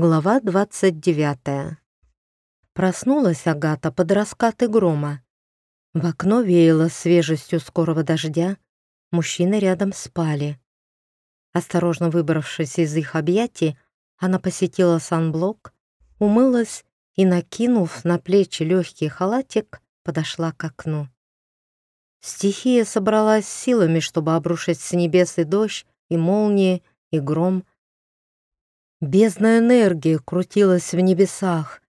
Глава 29. Проснулась Агата под раскаты грома. В окно веяло свежестью скорого дождя. Мужчины рядом спали. Осторожно выбравшись из их объятий, она посетила санблок, умылась и, накинув на плечи легкий халатик, подошла к окну. Стихия собралась силами, чтобы обрушить с небес и дождь, и молнии, и гром, Бездна энергии крутилась в небесах,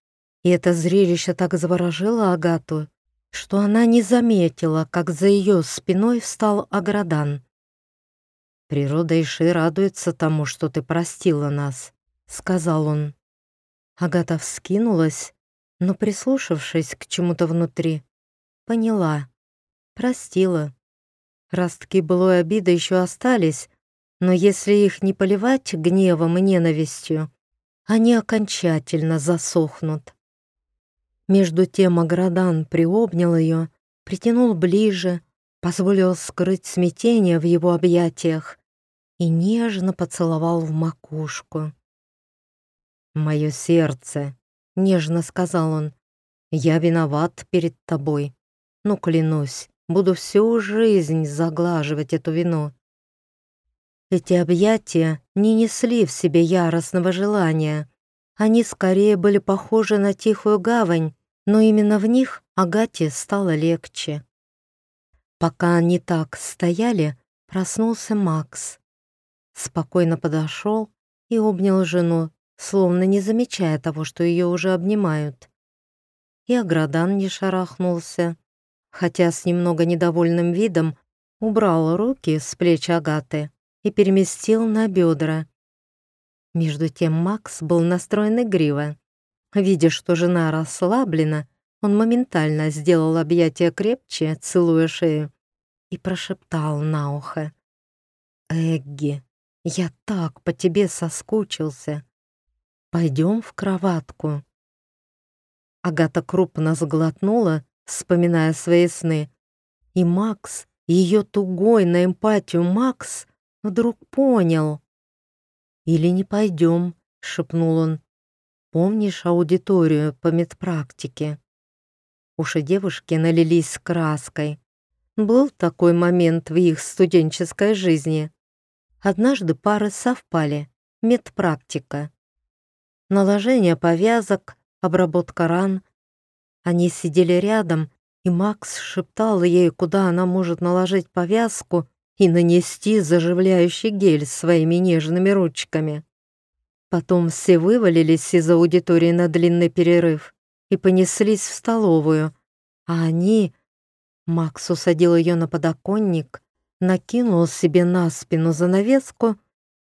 и это зрелище так заворожило Агату, что она не заметила, как за ее спиной встал Аградан. «Природа Иши радуется тому, что ты простила нас», — сказал он. Агата вскинулась, но, прислушавшись к чему-то внутри, поняла. Простила. Ростки былой обиды еще остались, но если их не поливать гневом и ненавистью, они окончательно засохнут. Между тем Аградан приобнял ее, притянул ближе, позволил скрыть смятение в его объятиях и нежно поцеловал в макушку. «Мое сердце», — нежно сказал он, — «я виноват перед тобой, но клянусь, буду всю жизнь заглаживать эту вину. Эти объятия не несли в себе яростного желания. Они скорее были похожи на тихую гавань, но именно в них Агате стало легче. Пока они так стояли, проснулся Макс. Спокойно подошел и обнял жену, словно не замечая того, что ее уже обнимают. И Аградан не шарахнулся, хотя с немного недовольным видом убрал руки с плеч Агаты и переместил на бедра. Между тем Макс был настроен игриво. Видя, что жена расслаблена, он моментально сделал объятие крепче, целуя шею, и прошептал на ухо. «Эгги, я так по тебе соскучился. Пойдем в кроватку». Агата крупно сглотнула, вспоминая свои сны, и Макс, ее тугой на эмпатию Макс, вдруг понял. «Или не пойдем», — шепнул он. «Помнишь аудиторию по медпрактике?» Уши девушки налились краской. Был такой момент в их студенческой жизни. Однажды пары совпали. Медпрактика. Наложение повязок, обработка ран. Они сидели рядом, и Макс шептал ей, куда она может наложить повязку, и нанести заживляющий гель своими нежными ручками. Потом все вывалились из аудитории на длинный перерыв и понеслись в столовую, а они... Макс усадил ее на подоконник, накинул себе на спину занавеску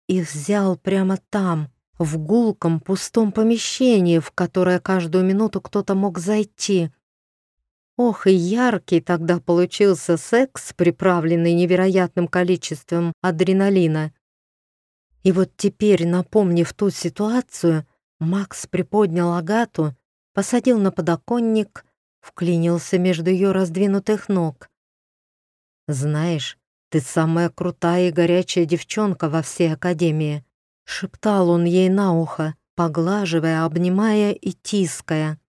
и взял прямо там, в гулком пустом помещении, в которое каждую минуту кто-то мог зайти. Ох, и яркий тогда получился секс, приправленный невероятным количеством адреналина. И вот теперь, напомнив ту ситуацию, Макс приподнял Агату, посадил на подоконник, вклинился между ее раздвинутых ног. «Знаешь, ты самая крутая и горячая девчонка во всей академии», шептал он ей на ухо, поглаживая, обнимая и тиская.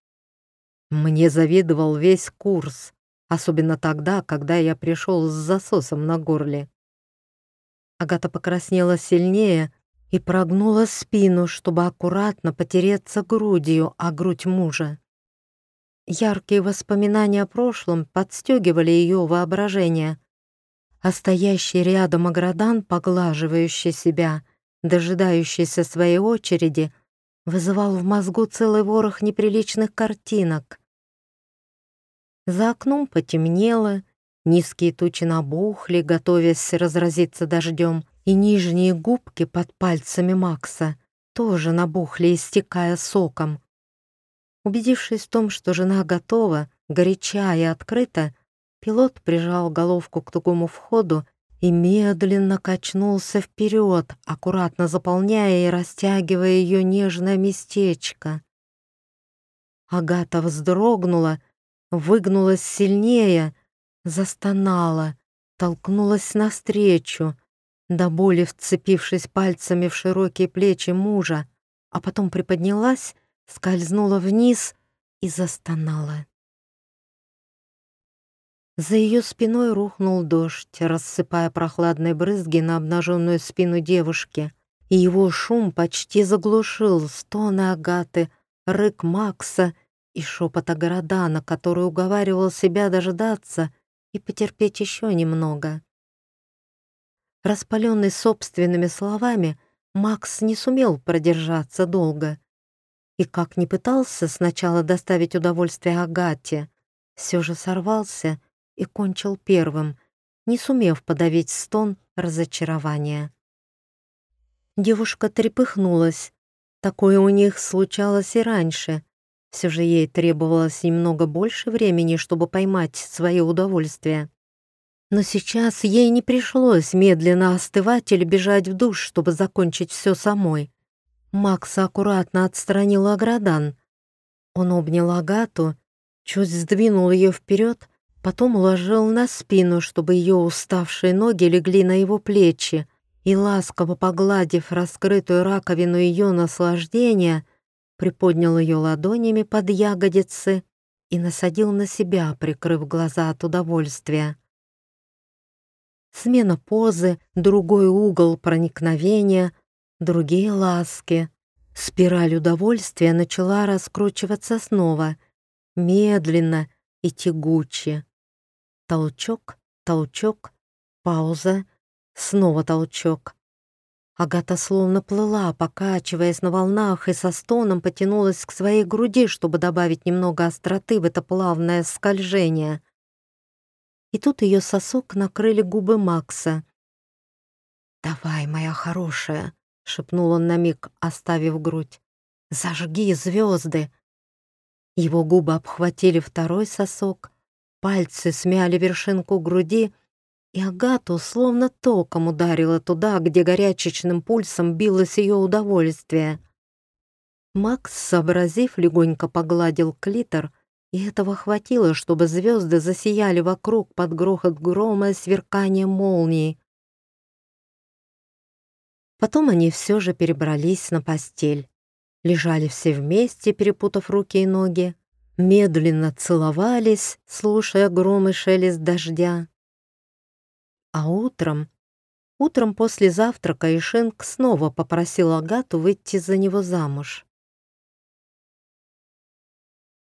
Мне завидовал весь курс, особенно тогда, когда я пришел с засосом на горле. Агата покраснела сильнее и прогнула спину, чтобы аккуратно потереться грудью о грудь мужа. Яркие воспоминания о прошлом подстегивали ее воображение, а стоящий рядом Аградан, поглаживающий себя, дожидающийся своей очереди, вызывал в мозгу целый ворох неприличных картинок. За окном потемнело, низкие тучи набухли, готовясь разразиться дождем, и нижние губки под пальцами Макса тоже набухли, истекая соком. Убедившись в том, что жена готова, горяча и открыта, пилот прижал головку к тугому входу и медленно качнулся вперед, аккуратно заполняя и растягивая ее нежное местечко. Агата вздрогнула, выгнулась сильнее, застонала, толкнулась навстречу, до боли вцепившись пальцами в широкие плечи мужа, а потом приподнялась, скользнула вниз и застонала. За ее спиной рухнул дождь, рассыпая прохладные брызги на обнаженную спину девушки, и его шум почти заглушил стоны Агаты, рык Макса и шепота города, на который уговаривал себя дождаться и потерпеть еще немного. Распаленный собственными словами, Макс не сумел продержаться долго. И как ни пытался сначала доставить удовольствие Агате, все же сорвался и кончил первым, не сумев подавить стон разочарования. Девушка трепыхнулась. Такое у них случалось и раньше. Все же ей требовалось немного больше времени, чтобы поймать свое удовольствие. Но сейчас ей не пришлось медленно остывать или бежать в душ, чтобы закончить все самой. Макс аккуратно отстранил Аградан. Он обнял Агату, чуть сдвинул ее вперед, потом уложил на спину, чтобы ее уставшие ноги легли на его плечи, и, ласково погладив раскрытую раковину ее наслаждения, приподнял ее ладонями под ягодицы и насадил на себя, прикрыв глаза от удовольствия. Смена позы, другой угол проникновения, другие ласки. Спираль удовольствия начала раскручиваться снова, медленно и тягуче. Толчок, толчок, пауза, снова толчок. Агата словно плыла, покачиваясь на волнах, и со стоном потянулась к своей груди, чтобы добавить немного остроты в это плавное скольжение и тут ее сосок накрыли губы Макса. «Давай, моя хорошая», — шепнул он на миг, оставив грудь. «Зажги звезды!» Его губы обхватили второй сосок, пальцы смяли вершинку груди, и Агату словно током ударило туда, где горячечным пульсом билось ее удовольствие. Макс, сообразив, легонько погладил клитор — и этого хватило, чтобы звезды засияли вокруг под грохот грома и сверкание молнии. Потом они все же перебрались на постель. Лежали все вместе, перепутав руки и ноги, медленно целовались, слушая гром и шелест дождя. А утром, утром после завтрака Ишенк снова попросил Агату выйти за него замуж.